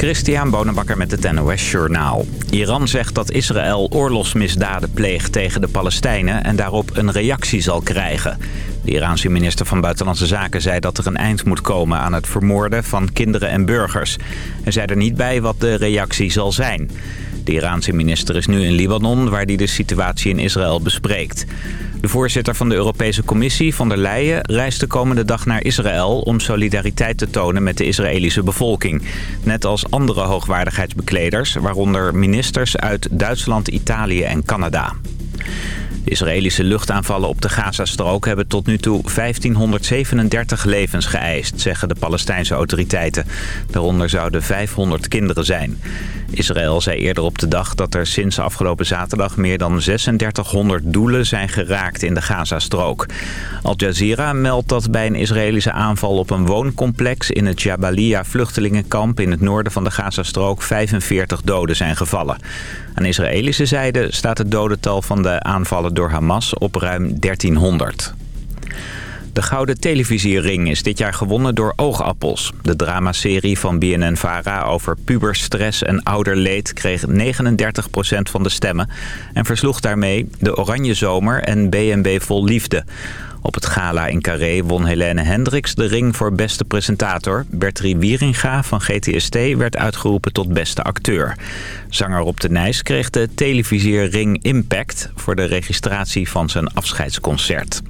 Christian Bonenbakker met het NOS Journaal. Iran zegt dat Israël oorlogsmisdaden pleegt tegen de Palestijnen... en daarop een reactie zal krijgen. De Iraanse minister van Buitenlandse Zaken zei dat er een eind moet komen... aan het vermoorden van kinderen en burgers. Hij zei er niet bij wat de reactie zal zijn. De Iraanse minister is nu in Libanon, waar hij de situatie in Israël bespreekt. De voorzitter van de Europese Commissie, van der Leyen, reist de komende dag naar Israël... om solidariteit te tonen met de Israëlische bevolking. Net als andere hoogwaardigheidsbekleders, waaronder ministers uit Duitsland, Italië en Canada. De Israëlische luchtaanvallen op de Gazastrook hebben tot nu toe 1537 levens geëist, zeggen de Palestijnse autoriteiten. Daaronder zouden 500 kinderen zijn. Israël zei eerder op de dag dat er sinds afgelopen zaterdag meer dan 3600 doelen zijn geraakt in de Gazastrook. Al Jazeera meldt dat bij een Israëlische aanval op een wooncomplex in het Jabalia vluchtelingenkamp in het noorden van de Gazastrook 45 doden zijn gevallen. Aan Israëlische zijde staat het dodental van de aanvallen door Hamas op ruim 1300. De Gouden Televisiering is dit jaar gewonnen door Oogappels. De dramaserie van BNN-VARA over puberstress en ouderleed kreeg 39% van de stemmen... en versloeg daarmee De Oranje Zomer en BNB Vol Liefde. Op het gala in Carré won Helene Hendricks de ring voor beste presentator. Bertrie Wieringa van GTST werd uitgeroepen tot beste acteur. Zanger Rob de Nijs kreeg de televisierring Impact... voor de registratie van zijn afscheidsconcert.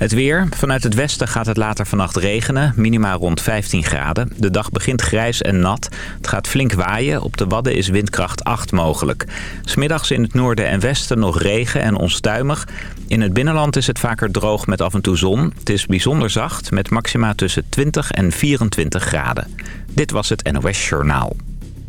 Het weer. Vanuit het westen gaat het later vannacht regenen. Minima rond 15 graden. De dag begint grijs en nat. Het gaat flink waaien. Op de Wadden is windkracht 8 mogelijk. Smiddags in het noorden en westen nog regen en onstuimig. In het binnenland is het vaker droog met af en toe zon. Het is bijzonder zacht met maxima tussen 20 en 24 graden. Dit was het NOS Journaal.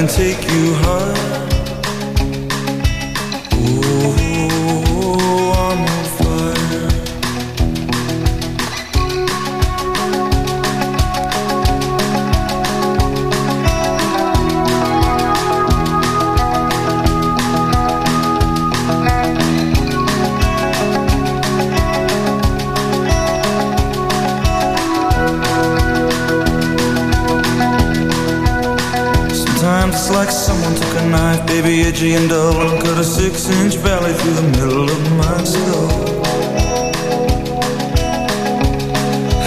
can see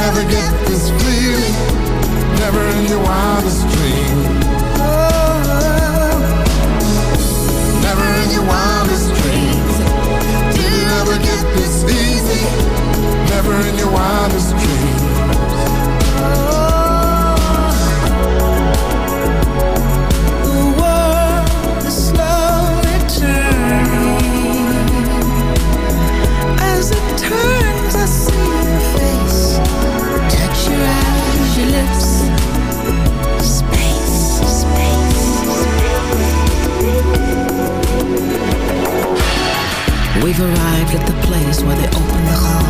never get this feeling. Never in your wildest dream Never in your wildest dreams. Did you ever get this easy? Never in your wildest dreams. at the place where they open the heart.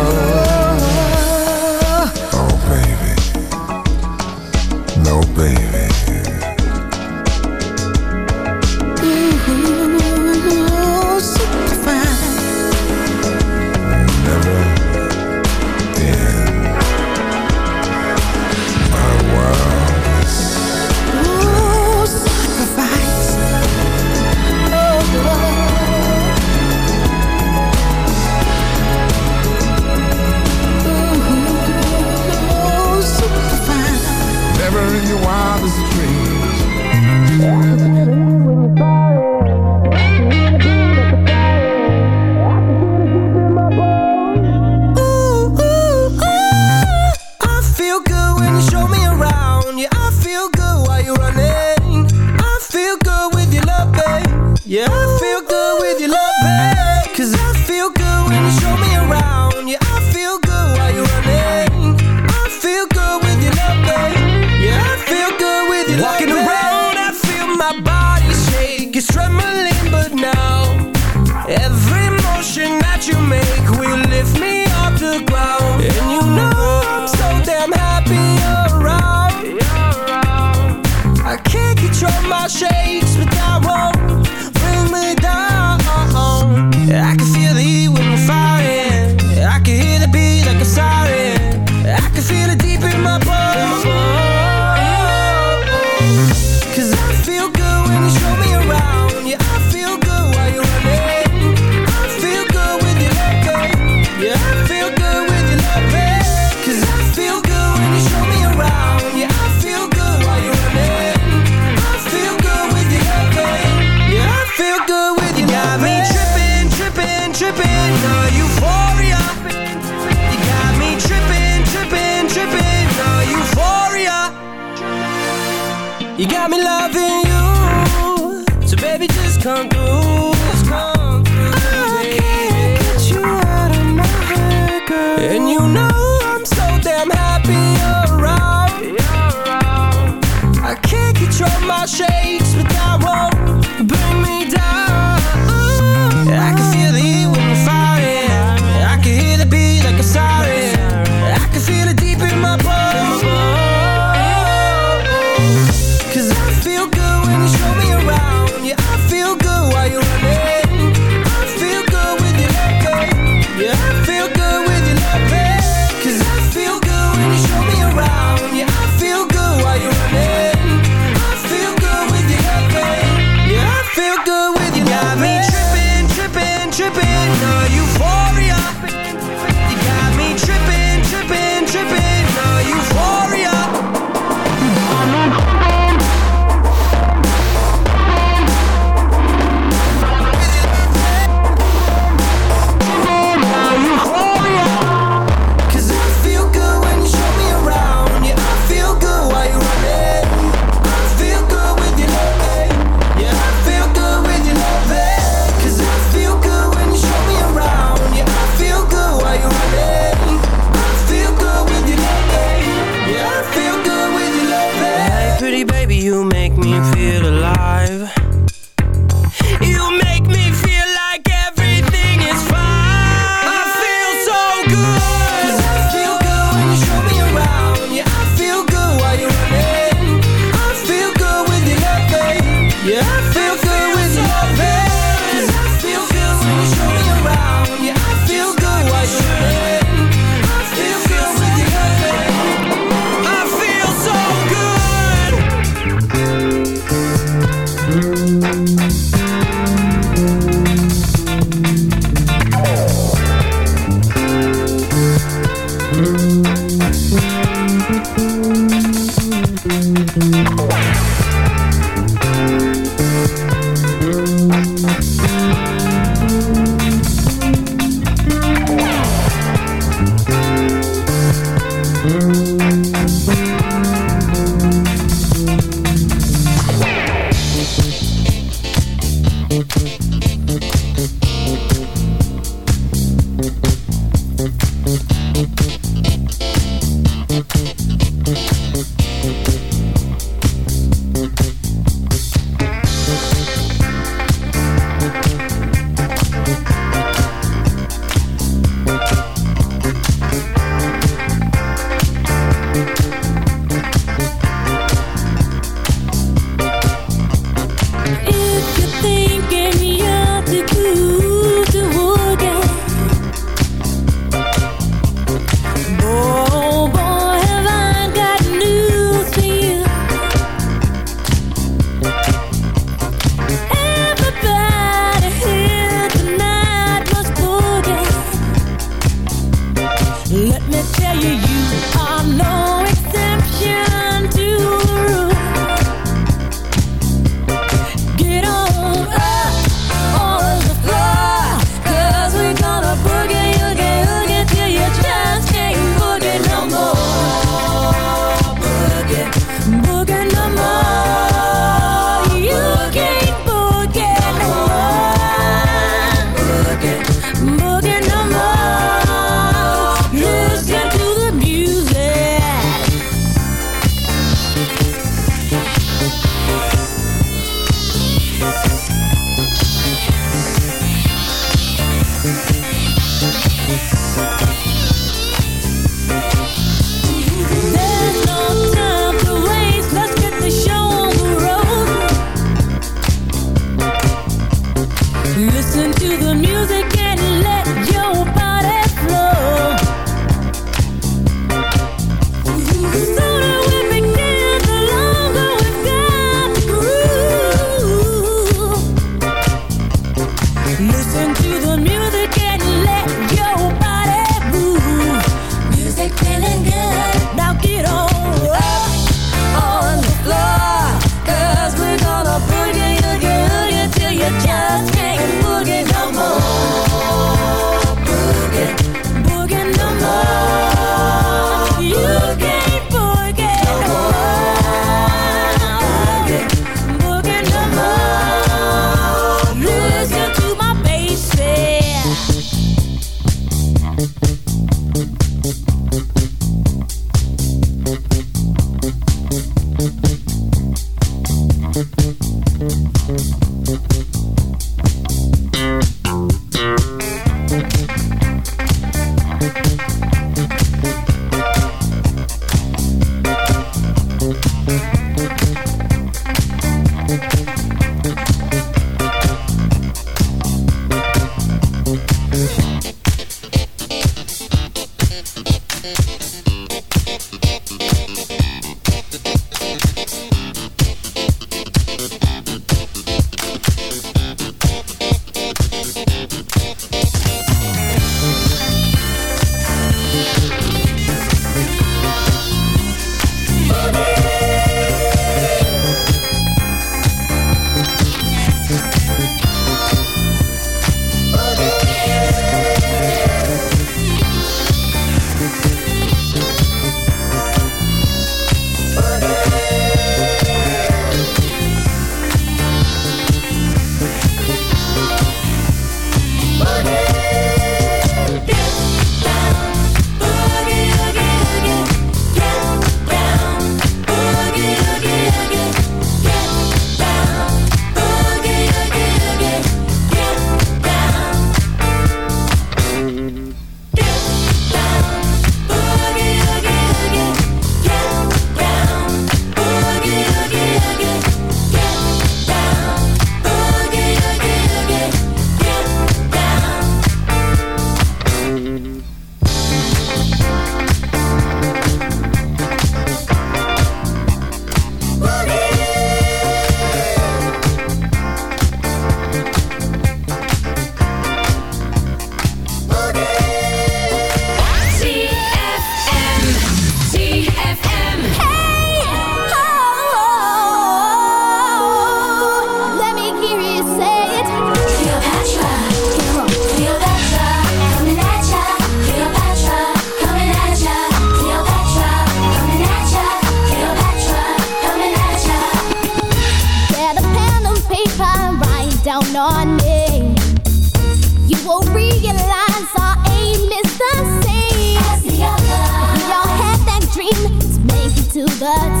to the